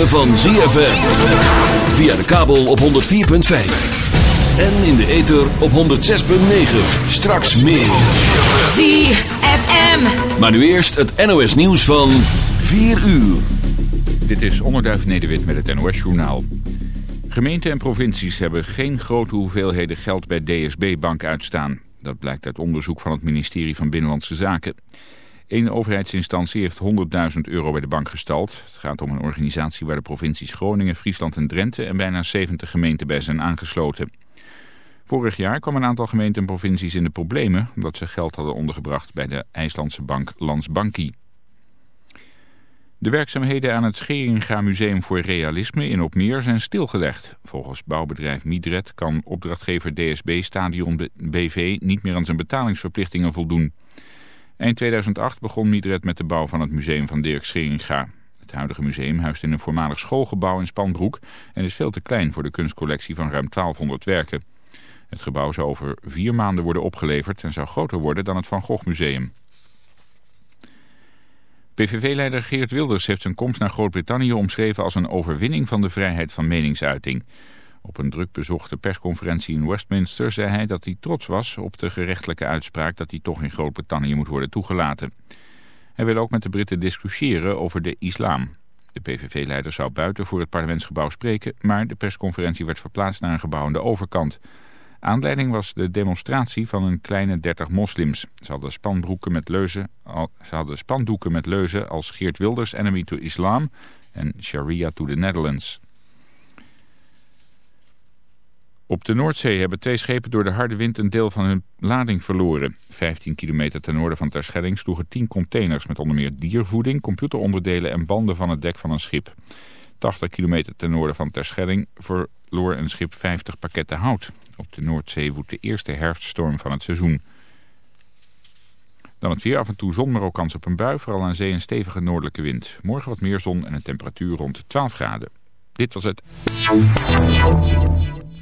ritme van ZFM. Via de kabel op 104.5. En in de ether op 106.9. Straks meer. ZFM. Maar nu eerst het NOS nieuws van 4 uur. Dit is Onderduif Nederwit met het NOS Journaal. Gemeenten en provincies hebben geen grote hoeveelheden geld bij DSB-bank uitstaan. Dat blijkt uit onderzoek van het ministerie van Binnenlandse Zaken. Eén overheidsinstantie heeft 100.000 euro bij de bank gestald. Het gaat om een organisatie waar de provincies Groningen, Friesland en Drenthe en bijna 70 gemeenten bij zijn aangesloten. Vorig jaar kwam een aantal gemeenten en provincies in de problemen... omdat ze geld hadden ondergebracht bij de IJslandse bank Landsbanki. De werkzaamheden aan het Scheringa Museum voor Realisme in Opmeer zijn stilgelegd. Volgens bouwbedrijf Midred kan opdrachtgever DSB Stadion BV niet meer aan zijn betalingsverplichtingen voldoen. Eind 2008 begon Midred met de bouw van het museum van Dirk Scheringa. Het huidige museum huist in een voormalig schoolgebouw in Spanbroek en is veel te klein voor de kunstcollectie van ruim 1200 werken. Het gebouw zou over vier maanden worden opgeleverd en zou groter worden dan het Van Gogh Museum. PVV-leider Geert Wilders heeft zijn komst naar Groot-Brittannië omschreven als een overwinning van de vrijheid van meningsuiting. Op een druk bezochte persconferentie in Westminster zei hij dat hij trots was op de gerechtelijke uitspraak dat hij toch in Groot-Brittannië moet worden toegelaten. Hij wil ook met de Britten discussiëren over de islam. De PVV-leider zou buiten voor het parlementsgebouw spreken, maar de persconferentie werd verplaatst naar een gebouw aan de overkant. Aanleiding was de demonstratie van een kleine dertig moslims. Ze hadden, spanbroeken met leuzen, ze hadden spandoeken met leuzen als Geert Wilders, enemy to Islam en Sharia to the Netherlands. Op de Noordzee hebben twee schepen door de harde wind een deel van hun lading verloren. 15 kilometer ten noorden van Terschelling sloegen 10 containers met onder meer diervoeding, computeronderdelen en banden van het dek van een schip. 80 kilometer ten noorden van Terschelling verloor een schip 50 pakketten hout. Op de Noordzee woedt de eerste herfststorm van het seizoen. Dan het weer af en toe zon, maar ook kans op een bui. Vooral aan zee een stevige noordelijke wind. Morgen wat meer zon en een temperatuur rond 12 graden. Dit was het.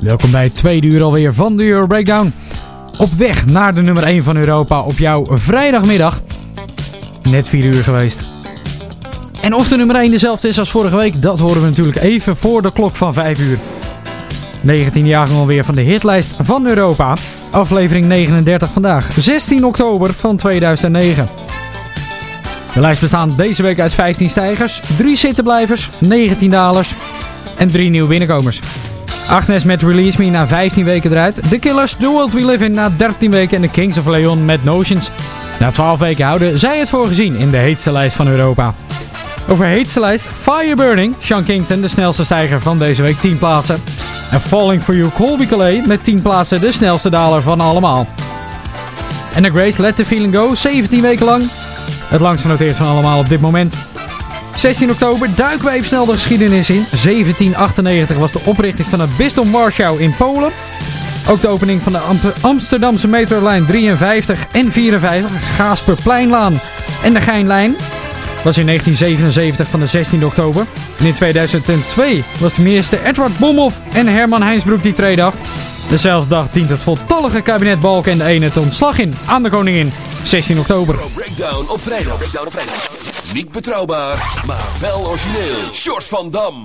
Welkom bij het tweede uur alweer van de Euro Breakdown. Op weg naar de nummer 1 van Europa op jouw vrijdagmiddag. Net 4 uur geweest. En of de nummer 1 dezelfde is als vorige week, dat horen we natuurlijk even voor de klok van 5 uur. 19 jaar alweer van de hitlijst van Europa. Aflevering 39 vandaag, 16 oktober van 2009. De lijst bestaat deze week uit 15 stijgers, 3 zittenblijvers, 19 dalers en 3 nieuwe binnenkomers. Agnes met Release Me na 15 weken eruit. The Killers, The World We Live In na 13 weken. En de Kings of Leon met Notions. Na 12 weken houden zij het voor gezien in de heetste lijst van Europa. Over heetste lijst Fire Burning, Sean Kingston, de snelste stijger van deze week 10 plaatsen. En Falling For You, Colby Calais met 10 plaatsen de snelste daler van allemaal. En The Grace, Let the Feeling Go, 17 weken lang. Het langst genoteerd van allemaal op dit moment. 16 oktober duiken we even snel de geschiedenis in. 1798 was de oprichting van het bisdom Warschau in Polen. Ook de opening van de Amsterdamse metrolijn 53 en 54, Gaasperpleinlaan en de Geinlijn was in 1977 van de 16 oktober. En in 2002 was de minister Edward Bomhoff en Herman Heinsbroek die treden af. Dezelfde dag dient het voltallige kabinet Balken en de ene het ontslag in aan de koningin. 16 oktober. Breakdown op vrijdag. Breakdown op vrijdag. Niet betrouwbaar, maar wel origineel. Short van Dam.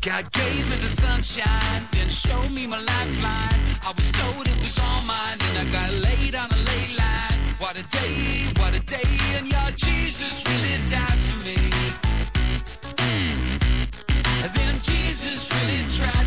God gave me the sunshine, then showed me my lifeline. I was told it was all mine, then I got laid on a lay line. What a day, what a day, and your Jesus really died for me. And then Jesus really tried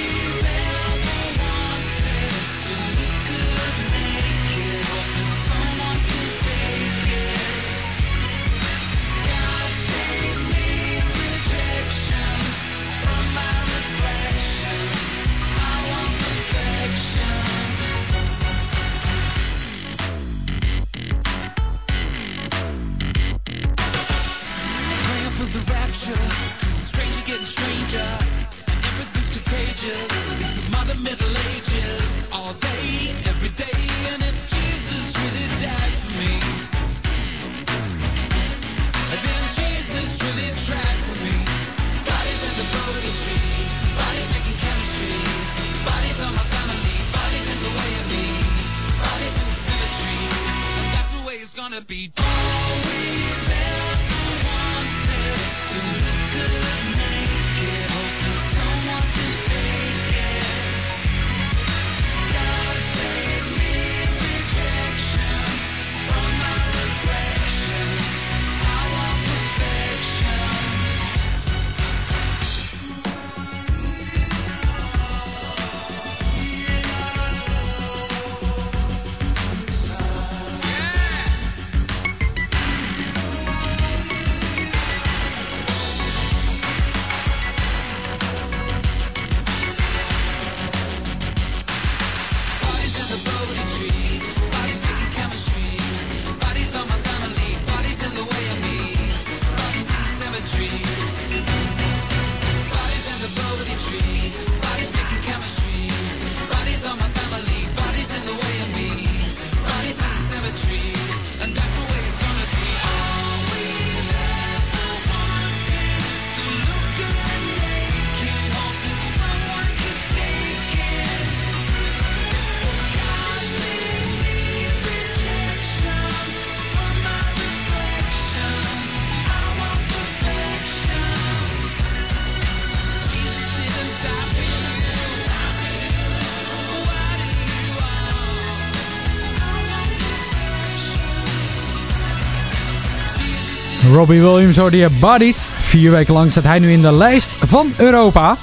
Robbie Williams hoorde je Bodies. Vier weken lang staat hij nu in de lijst van Europa.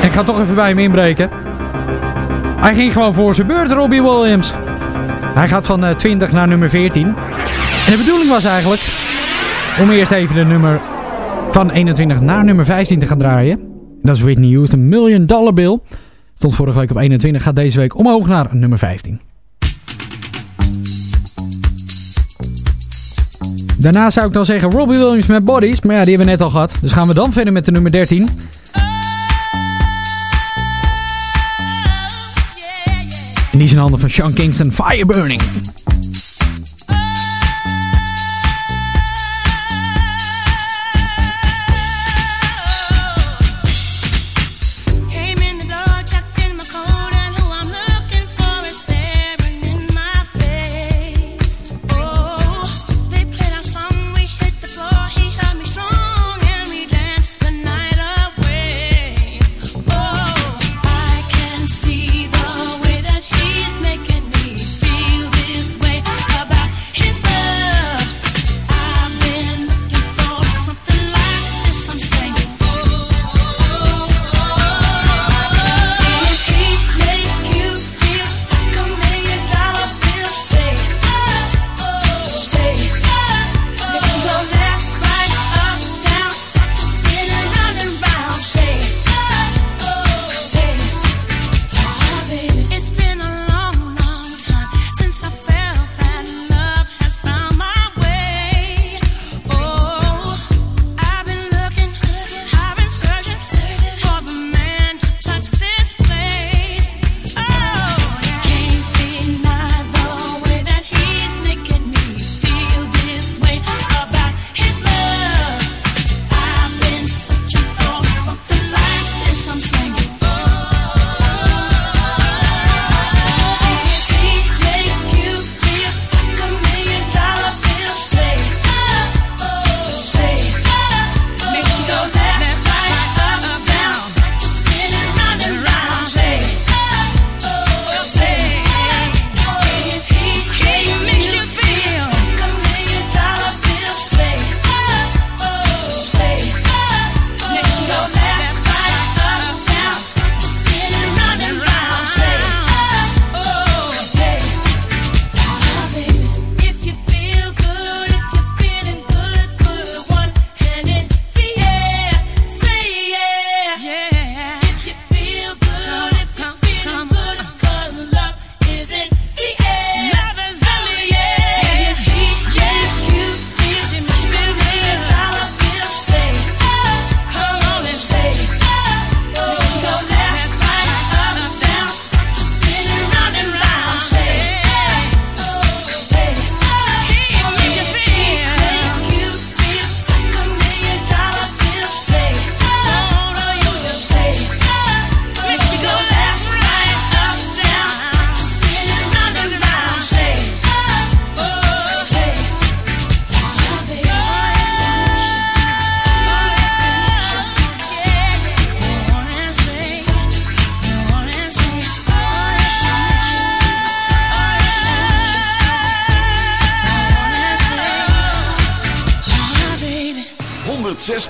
En ik ga toch even bij hem inbreken. Hij ging gewoon voor zijn beurt, Robbie Williams. Hij gaat van eh, 20 naar nummer 14. En de bedoeling was eigenlijk om eerst even de nummer van 21 naar nummer 15 te gaan draaien. Dat is Whitney Houston, Million Dollar Bill. Stond vorige week op 21, gaat deze week omhoog naar nummer 15. Daarna zou ik dan zeggen Robbie Williams met Bodies. Maar ja, die hebben we net al gehad. Dus gaan we dan verder met de nummer 13. En die is in handen van Sean Kingston, Fire Burning.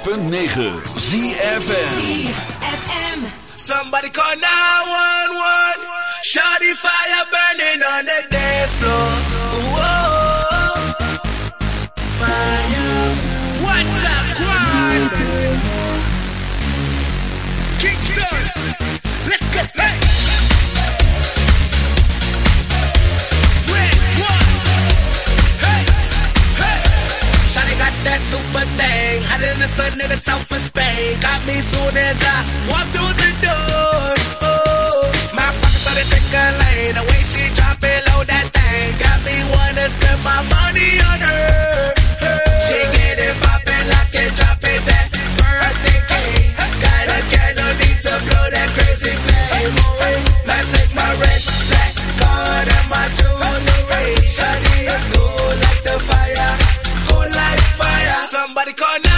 106.9 ZFM. Somebody call 911. Shawty fire burning on the dance floor. Hotter than the sun in the south of Spain. Got me soon as I walk through the door. Oh, my pocket started taking lane. The way she drop it low, that thing got me wanna spend my money on her. She get it poppin', that birthday cake. Got a need to blow that crazy flame. Now take my red, black and my like the fire, cool like fire. Somebody call 911.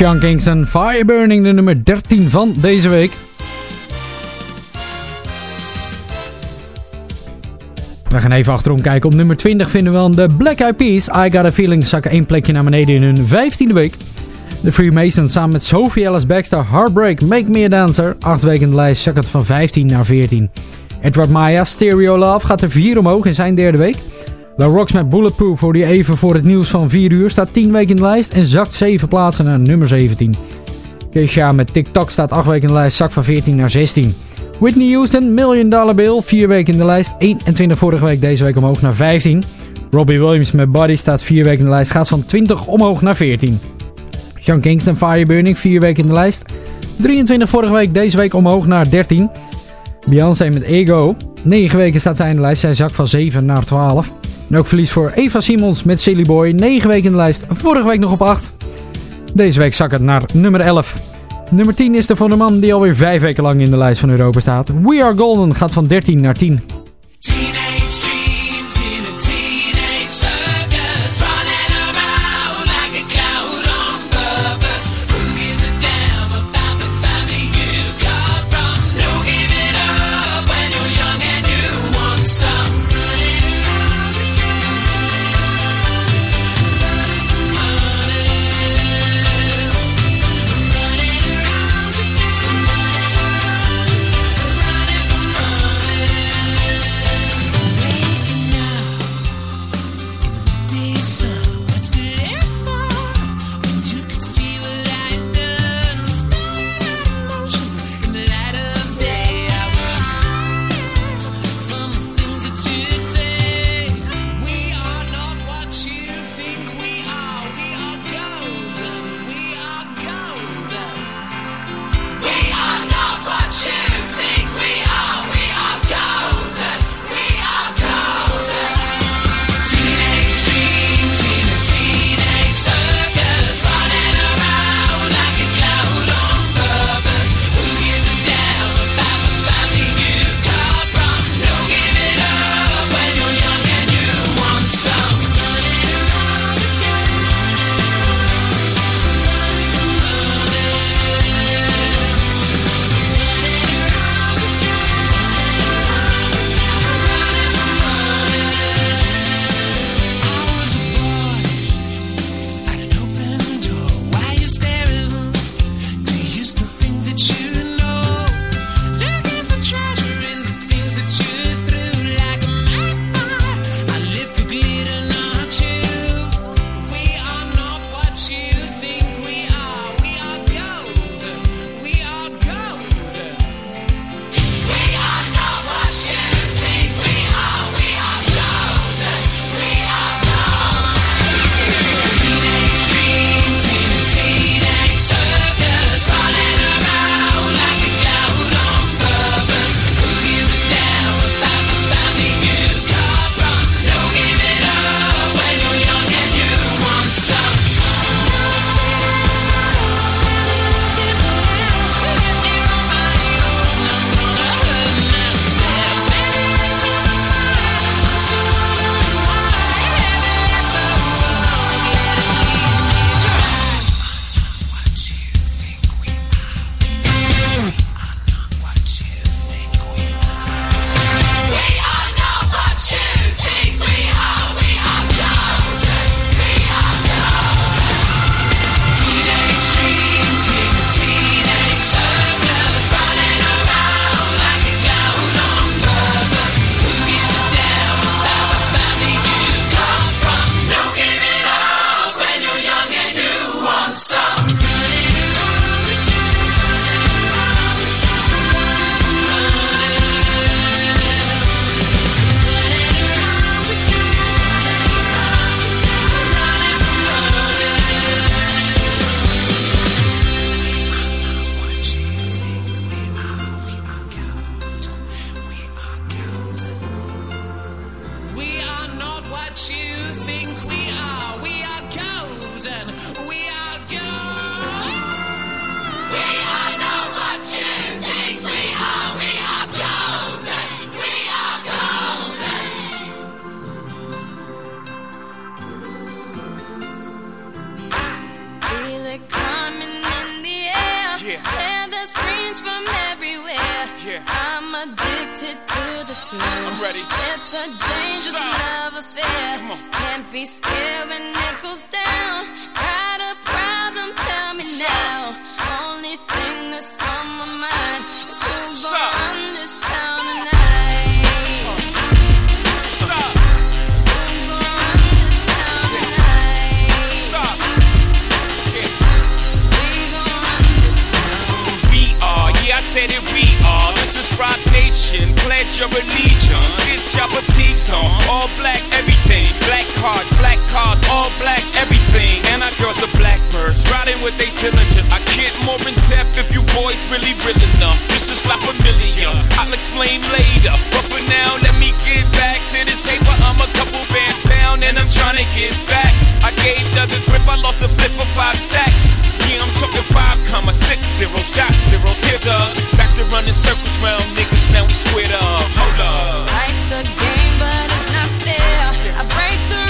Sean Kingston, Fire Burning, de nummer 13 van deze week. We gaan even achterom kijken. Op nummer 20 vinden we dan de Black Eyed Peas. I Got A Feeling zakken één plekje naar beneden in hun 15e week. De Freemasons samen met Sophie Ellis Baxter, Heartbreak, Make Me A Dancer. Acht weken in de lijst, zak het van 15 naar 14. Edward Maya, Stereo Love, gaat er 4 omhoog in zijn derde week. La Rocks met Bulletproof hoorde je even voor het nieuws van 4 uur. Staat 10 weken in de lijst en zakt 7 plaatsen naar nummer 17. Kesha met TikTok staat 8 weken in de lijst, zakt van 14 naar 16. Whitney Houston, Million Dollar Bill, 4 weken in de lijst, 21 vorige week, deze week omhoog naar 15. Robbie Williams met Body staat 4 weken in de lijst, gaat van 20 omhoog naar 14. Sean Kingston, Fire Burning, 4 weken in de lijst. 23 vorige week, deze week omhoog naar 13. Beyoncé met Ego. 9 weken staat zij in de lijst, zij zakt van 7 naar 12. En ook verlies voor Eva Simons met Silly Boy. 9 weken in de lijst, vorige week nog op 8. Deze week zak het naar nummer 11. Nummer 10 is er voor de man die alweer 5 weken lang in de lijst van Europa staat. We Are Golden gaat van 13 naar 10. in the air. Yeah. And the screams from everywhere. Yeah. I'm addicted to the thrill. I'm ready. It's a dangerous love affair. Can't be scared when it goes down. get your allegiance, get your petites on. All black everything, black cards, black cars, all black everything. And our girls are black birds riding with they diligence. I can't more in depth if you boys really real enough. This is not familiar, I'll explain later. But for now, let me get back to this paper. I'm a down and I'm trying to get back. I gave Doug a grip, I lost a flip for five stacks. Yeah, I'm talking five comma six zero shot zeros. Here, Doug, back to running circles round niggas. Now we squared up. Hold up. Life's a game, but it's not fair. I break through.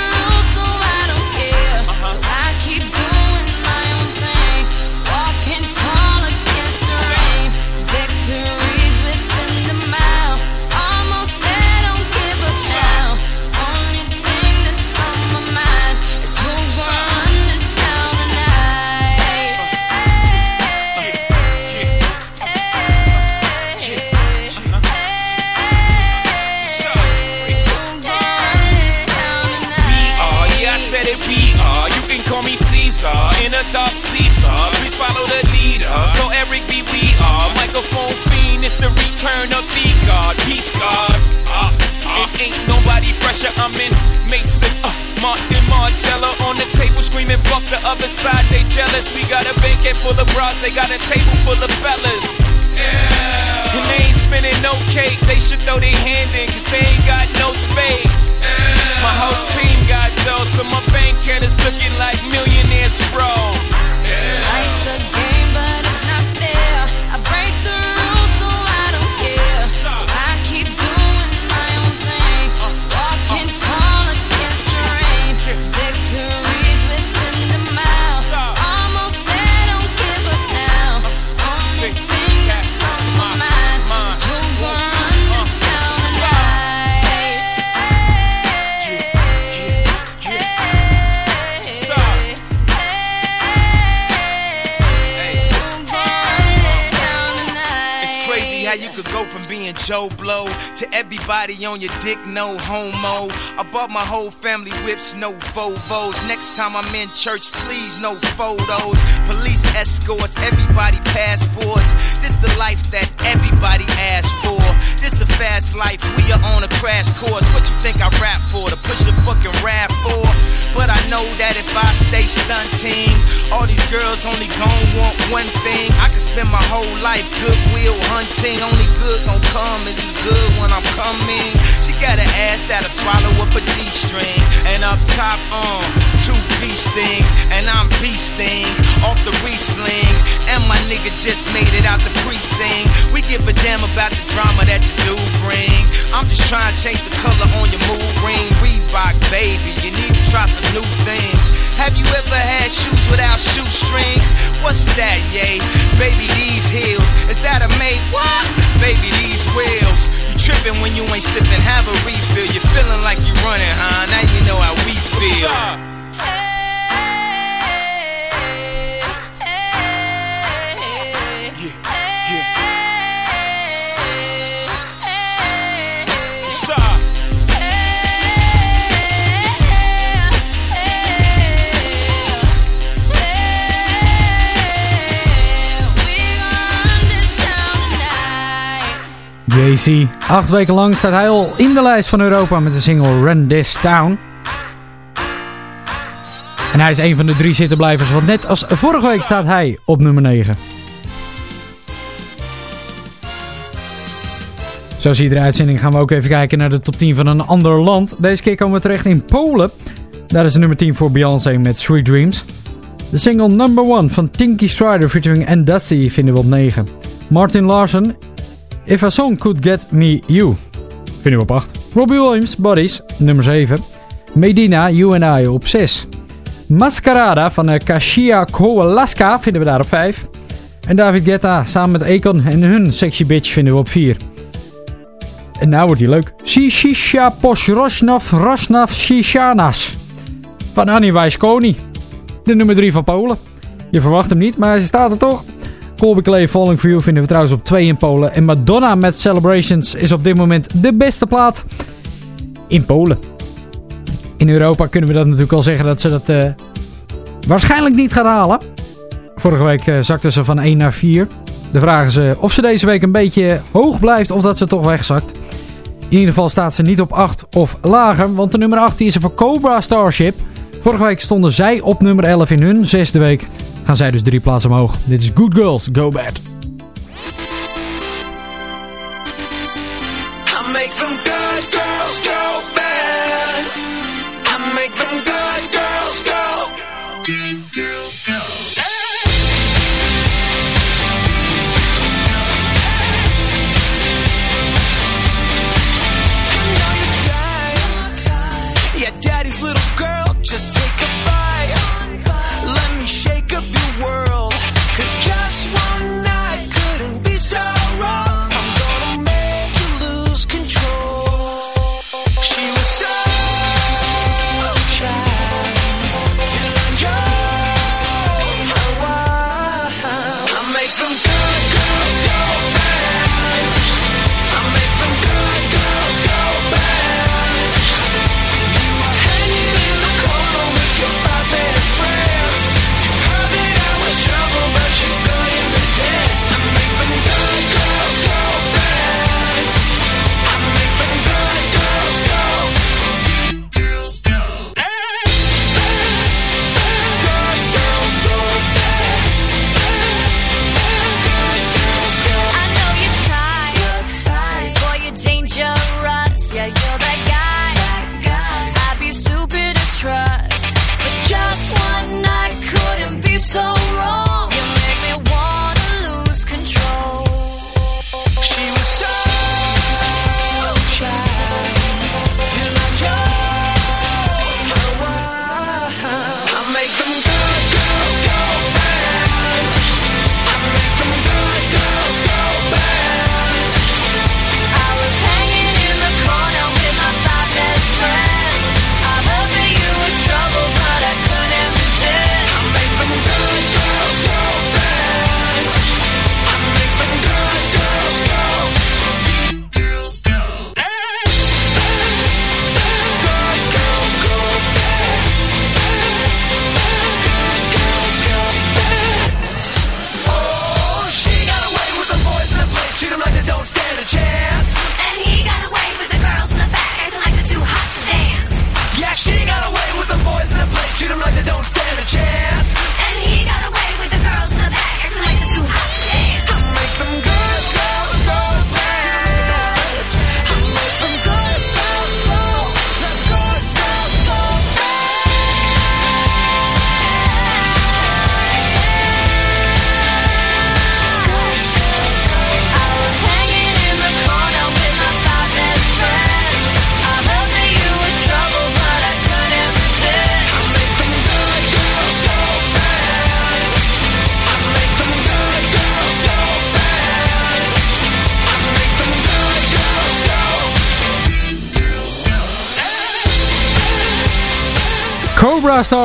It's the return of the God. Peace God. Uh, uh, it ain't nobody fresher. I'm in Mason, uh, Martin Marcello on the table screaming, fuck the other side, they jealous. We got a banquet full of bras, they got a table full of fellas. Yeah. And they ain't spinning no cake, they should throw their hand in, cause they ain't got no space. My whole team got dough, so my bank account is looking like millionaires, bro. Life's a game, but Joe Blow to everybody on your dick, no homo. I bought my whole family whips, no Vovos. Next time I'm in church, please, no photos. Police escorts, everybody passports. This the life that everybody asks for. This a fast life, we are on a crash course. What you think I rap for? To push a fucking rap for? But I know that if I stay stunting, all these girls only gon' want one thing. I could spend my whole life goodwill hunting. Only good gon' come is as good when I'm coming. She got an ass that'll swallow up a G-string. And up top, um, two beast things. And I'm beasting off the re-sling. And my nigga just made it out the precinct. We give a damn about the drama that you do bring. I'm just trying to change the color on your mood ring. Reebok, baby, you need to try some new things. Have you ever had shoes without shoestrings? What's that, yay? Baby, these heels. Is that a made what? Baby, these wheels. You tripping when you ain't sipping, have a refill. You're feeling like you running, huh? Now you know how we feel. What's JC. Acht weken lang staat hij al in de lijst van Europa met de single Run This Town. En hij is een van de drie zittenblijvers, want net als vorige week staat hij op nummer 9. Zoals iedere uitzending gaan we ook even kijken naar de top 10 van een ander land. Deze keer komen we terecht in Polen. Daar is de nummer 10 voor Beyoncé met Sweet Dreams. De single Number 1 van Tinky Strider featuring Endusty vinden we op 9. Martin Larsen, If a Song Could Get Me You, vinden we op 8. Robbie Williams, Bodies, nummer 7. Medina, You and I op 6. Mascarada van uh, Kashia Kowalaska vinden we daar op 5. En David Guetta samen met Akon en hun Sexy Bitch vinden we op 4. En nou wordt die leuk. Shishisha Poshroshnov Rosnav Shishanas. Van Annie Wijskoni. De nummer 3 van Polen. Je verwacht hem niet, maar hij staat er toch. Colby Clay Falling For You vinden we trouwens op 2 in Polen. En Madonna met Celebrations is op dit moment de beste plaat in Polen. In Europa kunnen we dat natuurlijk al zeggen dat ze dat uh, waarschijnlijk niet gaat halen. Vorige week uh, zakte ze van 1 naar 4. De vraag is uh, of ze deze week een beetje hoog blijft of dat ze toch wegzakt. In ieder geval staat ze niet op 8 of lager, want de nummer 8 die is er voor Cobra Starship. Vorige week stonden zij op nummer 11 in hun zesde week. Gaan zij dus drie plaatsen omhoog. Dit is Good Girls, Go Bad. I make them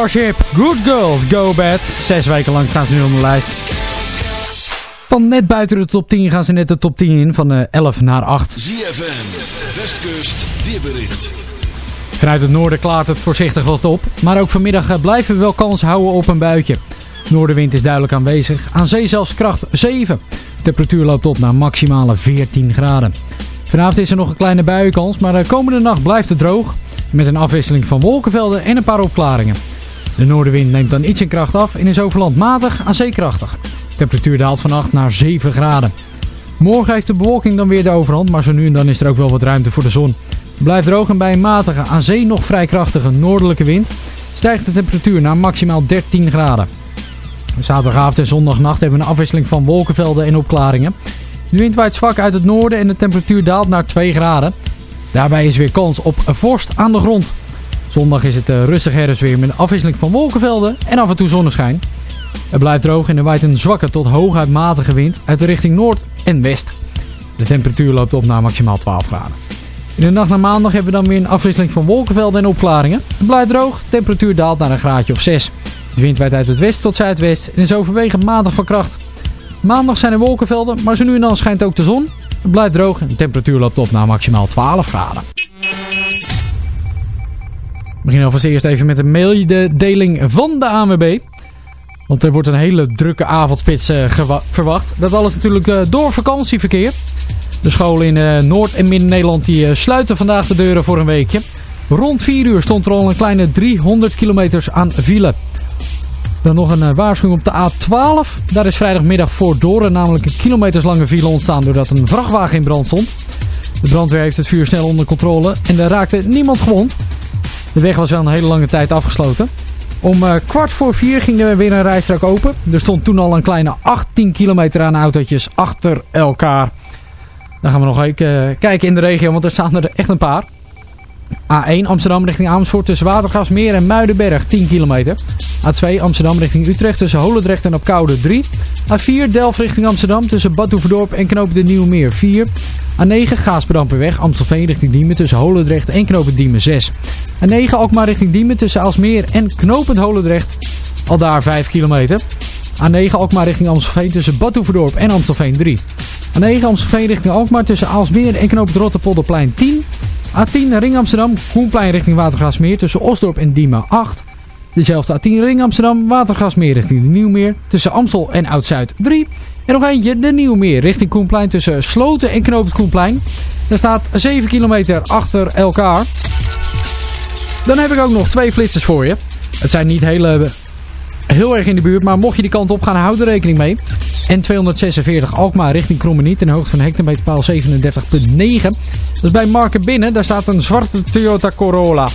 Starship, Good Girls Go Bad. Zes weken lang staan ze nu op de lijst. Van net buiten de top 10 gaan ze net de top 10 in, van eh, 11 naar 8. ZFM, Westkust, weerbericht. Vanuit het noorden klaart het voorzichtig wat op. Maar ook vanmiddag eh, blijven we wel kans houden op een buitje. Noordenwind is duidelijk aanwezig. Aan zee zelfs kracht 7. Temperatuur loopt op naar maximale 14 graden. Vanavond is er nog een kleine buienkans, maar de komende nacht blijft het droog. Met een afwisseling van wolkenvelden en een paar opklaringen. De noordenwind neemt dan iets in kracht af en is overland matig aan zee krachtig. Temperatuur daalt vannacht naar 7 graden. Morgen heeft de bewolking dan weer de overhand, maar zo nu en dan is er ook wel wat ruimte voor de zon. Blijft droog en bij een matige, aan zee nog vrij krachtige noordelijke wind stijgt de temperatuur naar maximaal 13 graden. Zaterdagavond en zondagnacht hebben we een afwisseling van wolkenvelden en opklaringen. De wind waait zwak uit het noorden en de temperatuur daalt naar 2 graden. Daarbij is weer kans op vorst aan de grond. Zondag is het eh, rustig herfstweer met een afwisseling van wolkenvelden en af en toe zonneschijn. Het blijft droog en er waait een zwakke tot hooguit matige wind uit de richting noord en west. De temperatuur loopt op naar maximaal 12 graden. In de nacht naar maandag hebben we dan weer een afwisseling van wolkenvelden en opklaringen. Het blijft droog, de temperatuur daalt naar een graadje of 6. De wind waait uit het west tot zuidwest en is overwegend matig van kracht. Maandag zijn er wolkenvelden, maar zo nu en dan schijnt ook de zon. Het blijft droog en de temperatuur loopt op naar maximaal 12 graden. We beginnen alvast eerst even met een mededeling van de ANWB. Want er wordt een hele drukke avondspits eh, verwacht. Dat alles natuurlijk eh, door vakantieverkeer. De scholen in eh, Noord- en Midden-Nederland sluiten vandaag de deuren voor een weekje. Rond 4 uur stond er al een kleine 300 kilometers aan file. Dan nog een waarschuwing op de A12. Daar is vrijdagmiddag voor Doren namelijk een kilometerslange file ontstaan doordat een vrachtwagen in brand stond. De brandweer heeft het vuur snel onder controle en er raakte niemand gewond. De weg was wel een hele lange tijd afgesloten. Om eh, kwart voor vier ging er weer een rijstrook open. Er stond toen al een kleine 18 kilometer aan autootjes achter elkaar. Dan gaan we nog even eh, kijken in de regio, want er staan er echt een paar. A1 Amsterdam richting Amersfoort tussen Watergasmeer en Muidenberg 10 kilometer. A2 Amsterdam richting Utrecht tussen Holendrecht en Opkoude 3. A4 Delft richting Amsterdam tussen Badhoevedorp en Knoop de Nieuwmeer 4. A9 Gaasperdamperweg Amstelveen richting Diemen tussen Holendrecht en Knopend Diemen 6. A9 Alkmaar richting Diemen tussen Alsmeer en Knopend Holendrecht. Al daar 5 kilometer. A9 Alkmaar richting Amstelveen tussen Badhoevedorp en Amstelveen 3. A9 Amstelveen richting Alkmaar tussen Aalsmeer en Knopend Rotterpolderplein 10. A10 Ring Amsterdam, Groenplein richting Watergasmeer tussen Osdorp en Diemen 8. Dezelfde A10 Ring Amsterdam, Watergasmeer richting de Nieuwmeer tussen Amstel en Oud-Zuid 3. En nog eentje, de Nieuwmeer richting Koenplein tussen Sloten en Knoop Koenplein. Daar staat 7 kilometer achter elkaar. Dan heb ik ook nog twee flitsers voor je. Het zijn niet hele, heel erg in de buurt, maar mocht je die kant op gaan, houd er rekening mee. N246 Alkmaar richting Krommeniet ten hoogte van hectometerpaal 37.9. Dat is bij Marken binnen, daar staat een zwarte Toyota Corolla.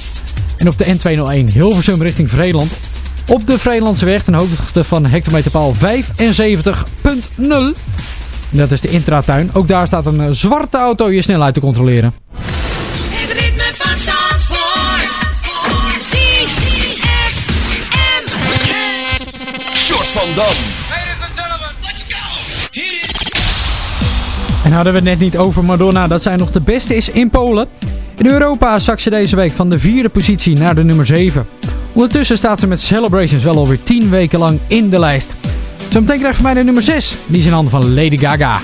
En op de N201 Hilversum richting Vreeland. Op de Vreelandse weg ten hoogte van hectometerpaal 75.0. Dat is de intratuin. Ook daar staat een zwarte auto je snelheid te controleren. Short van Dam. En hadden we het net niet over Madonna, dat zij nog de beste is in Polen. In Europa zak ze deze week van de vierde positie naar de nummer 7. Ondertussen staat ze met Celebrations wel alweer 10 weken lang in de lijst. Zometeen krijgt van mij de nummer 6. Die is in handen van Lady Gaga.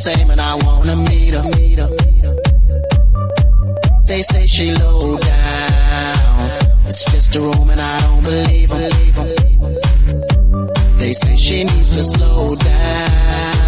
same and I wanna meet her. They say she low down. It's just a room and I don't believe her. They say she needs to slow down.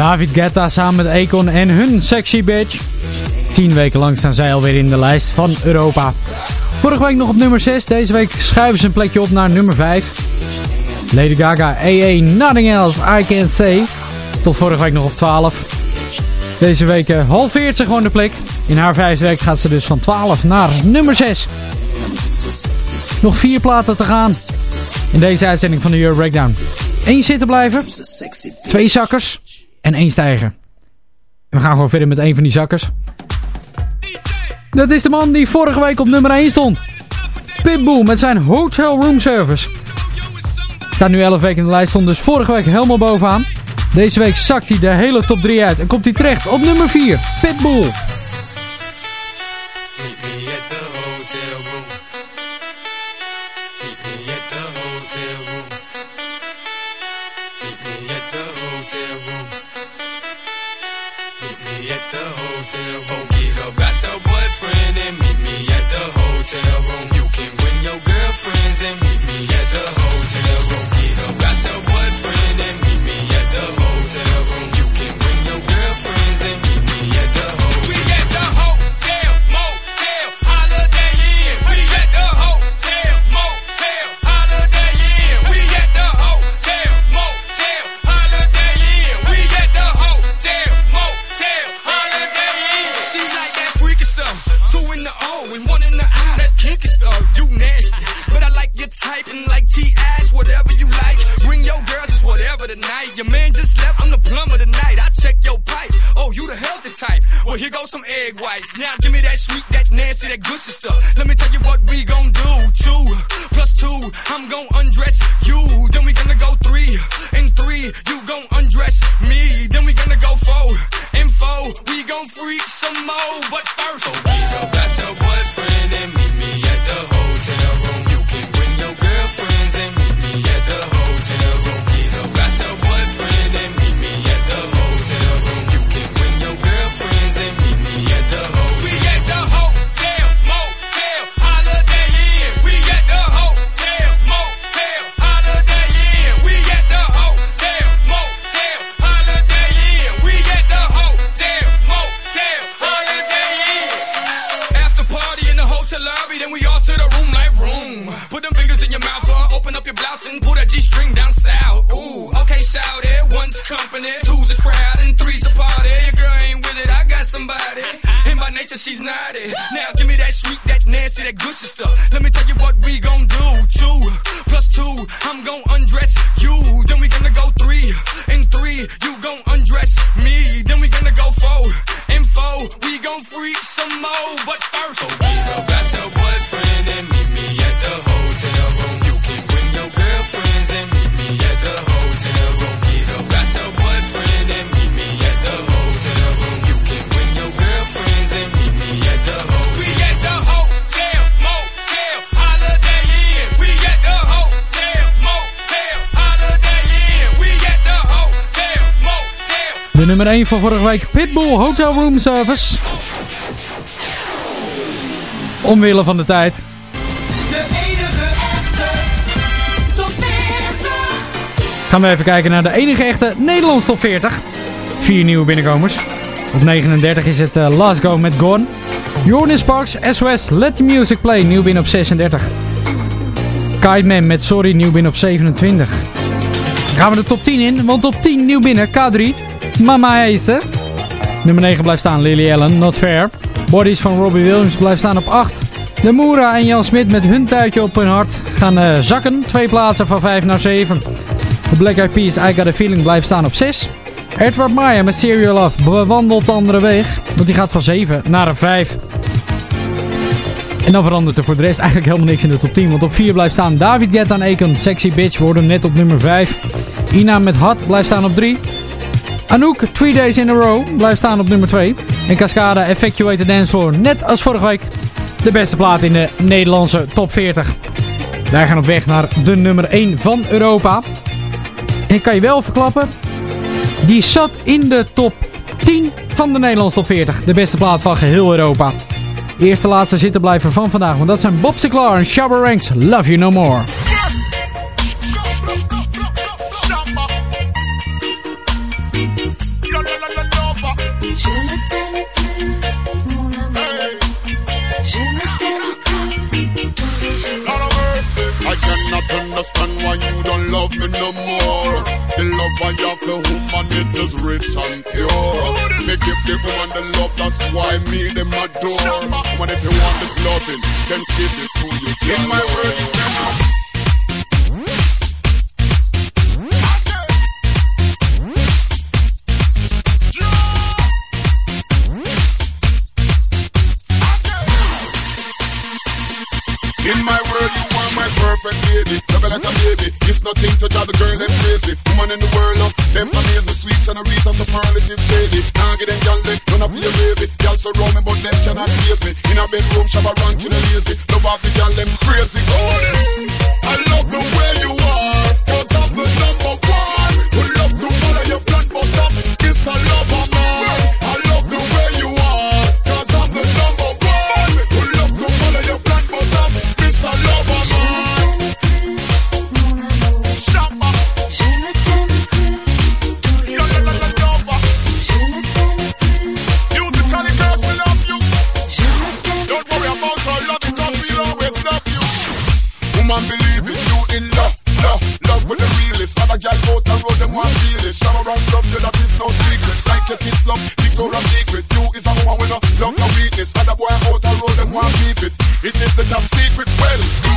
David Guetta samen met Ekon en hun Sexy Bitch. 10 weken lang staan zij alweer in de lijst van Europa. Vorige week nog op nummer 6, deze week schuiven ze een plekje op naar nummer 5. Lady Gaga, AA, Nothing Else, I can Say. Tot vorige week nog op 12. Deze week eh, halveert ze gewoon de plek. In haar vijfde week gaat ze dus van 12 naar nummer 6. Nog vier platen te gaan in deze uitzending van de Euro Breakdown. Eén zitten blijven, twee zakkers en één stijger. We gaan gewoon verder met een van die zakkers. Dat is de man die vorige week op nummer 1 stond. Pitbull met zijn Hotel Room Service. Staat nu 11 weken in de lijst, stond dus vorige week helemaal bovenaan. Deze week zakt hij de hele top 3 uit en komt hij terecht op nummer 4, Pitbull. into room. You can bring your girlfriends and 1 van vorige week, Pitbull Hotel Room Service. Omwille van de tijd. De enige echte top 40. Gaan we even kijken naar de enige echte Nederlands top 40. Vier nieuwe binnenkomers. Op 39 is het eh, Last Go met Gone. Jordan Sparks, SOS, Let the Music Play, nieuw binnen op 36. Kite Man met Sorry, nieuw binnen op 27. Gaan we de top 10 in, want op 10 nieuw binnen, K3, Mama Heese. Nummer 9 blijft staan, Lily Allen, Not Fair. Bodies van Robbie Williams blijft staan op 8. De Moera en Jan Smit met hun tuitje op hun hart gaan eh, zakken. Twee plaatsen van 5 naar 7. De Black Eyed Peas, I Got A Feeling blijft staan op 6. Edward Maya met Serial Love bewandelt de andere weg. Want die gaat van 7 naar een 5. En dan verandert er voor de rest eigenlijk helemaal niks in de top 10. Want op 4 blijft staan David Guetta en Akon. Sexy Bitch worden net op nummer 5. Ina met Hot blijft staan op 3. Anouk, 3 Days in a Row, blijft staan op nummer 2. En Cascada, the Dance Floor, net als vorige week. De beste plaat in de Nederlandse top 40. Wij gaan op weg naar de nummer 1 van Europa. En ik kan je wel verklappen, die zat in de top 10 van de Nederlandse top 40. De beste plaat van geheel Europa. Eerste laatste zittenblijver van vandaag, want dat zijn Bob Sinclair en Shabba Ranks. Love You No More. Understand why you don't love me no more. The love I have for woman, it is rich and pure. Me give the woman the love, that's why me them adore. Woman, if you want this loving, then give it to you. In my word, you can In my world, you are my perfect lady. Love like a baby. It's nothing to drive the girl them crazy. Woman in the world, love them amaze me. Sweet and a and superlative. Can't get them gal they run up your baby. Gal surround me, but them cannot chase me. In a bedroom, shabba ranking and lazy. Love off the gal them crazy. I love the way you are, cause I'm the number one. Would love to follow your plan, but I'm Mr. Lover Woman, believe it, you in love, love, love with the realest. Other gal out the road, them want feel it. Shower around love, you that is no secret. Like your kids love, Victoria's Secret. You is a woman with no love, no weakness. Other boy out the road, them want keep it. It is the top secret. Well,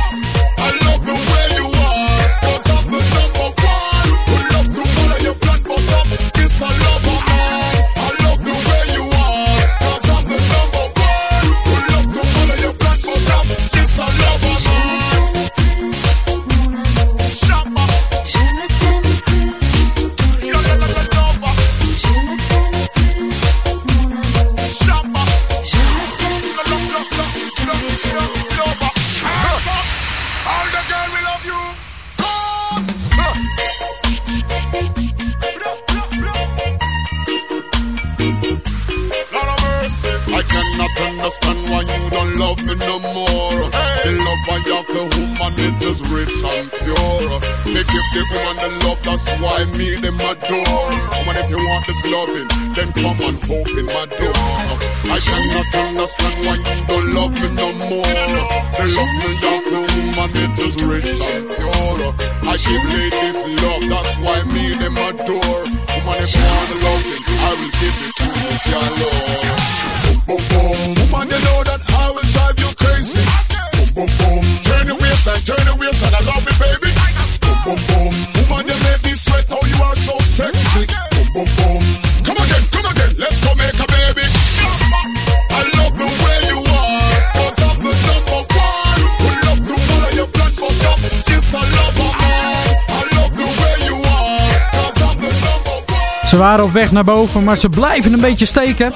weg naar boven, maar ze blijven een beetje steken.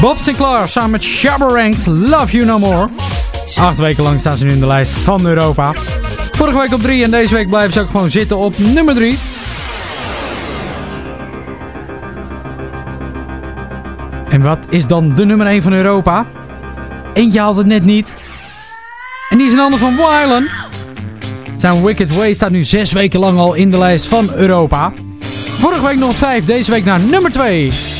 Bob Sinclair samen met Shabberanks, Love You No More. Acht weken lang staan ze nu in de lijst van Europa. Vorige week op 3 en deze week blijven ze ook gewoon zitten op nummer 3. En wat is dan de nummer 1 van Europa? Eentje haalt het net niet. En die is een ander van Wylan. Zijn Wicked Way staat nu zes weken lang al in de lijst van Europa. Vorige week nog 5, deze week naar nummer 2.